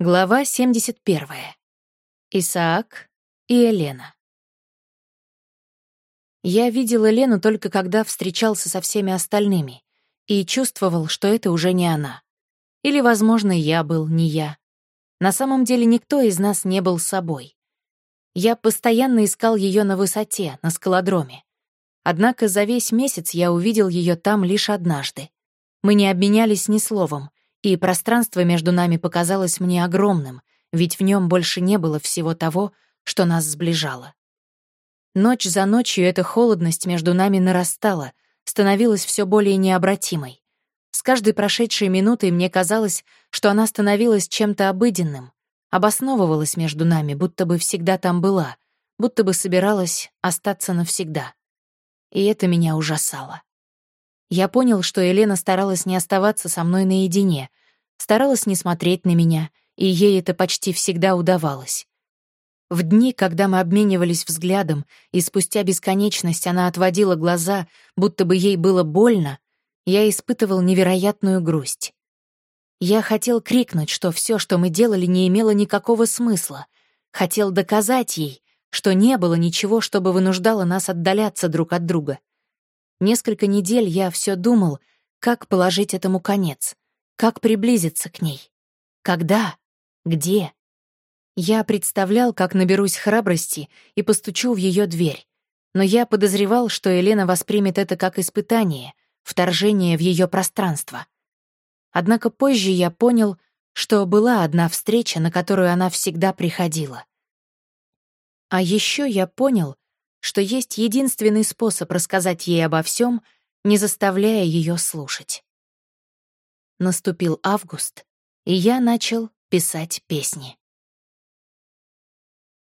Глава 71. Исаак и Елена. Я видел Елену только когда встречался со всеми остальными и чувствовал, что это уже не она. Или, возможно, я был не я. На самом деле никто из нас не был собой. Я постоянно искал ее на высоте, на скалодроме. Однако за весь месяц я увидел ее там лишь однажды. Мы не обменялись ни словом, и пространство между нами показалось мне огромным, ведь в нем больше не было всего того, что нас сближало. Ночь за ночью эта холодность между нами нарастала, становилась все более необратимой. С каждой прошедшей минутой мне казалось, что она становилась чем-то обыденным, обосновывалась между нами, будто бы всегда там была, будто бы собиралась остаться навсегда. И это меня ужасало. Я понял, что Елена старалась не оставаться со мной наедине, старалась не смотреть на меня, и ей это почти всегда удавалось. В дни, когда мы обменивались взглядом, и спустя бесконечность она отводила глаза, будто бы ей было больно, я испытывал невероятную грусть. Я хотел крикнуть, что все, что мы делали, не имело никакого смысла. Хотел доказать ей, что не было ничего, чтобы вынуждало нас отдаляться друг от друга. Несколько недель я все думал, как положить этому конец, как приблизиться к ней. Когда? Где? Я представлял, как наберусь храбрости и постучу в ее дверь. Но я подозревал, что Елена воспримет это как испытание, вторжение в ее пространство. Однако позже я понял, что была одна встреча, на которую она всегда приходила. А еще я понял, что есть единственный способ рассказать ей обо всем, не заставляя ее слушать. Наступил август, и я начал писать песни.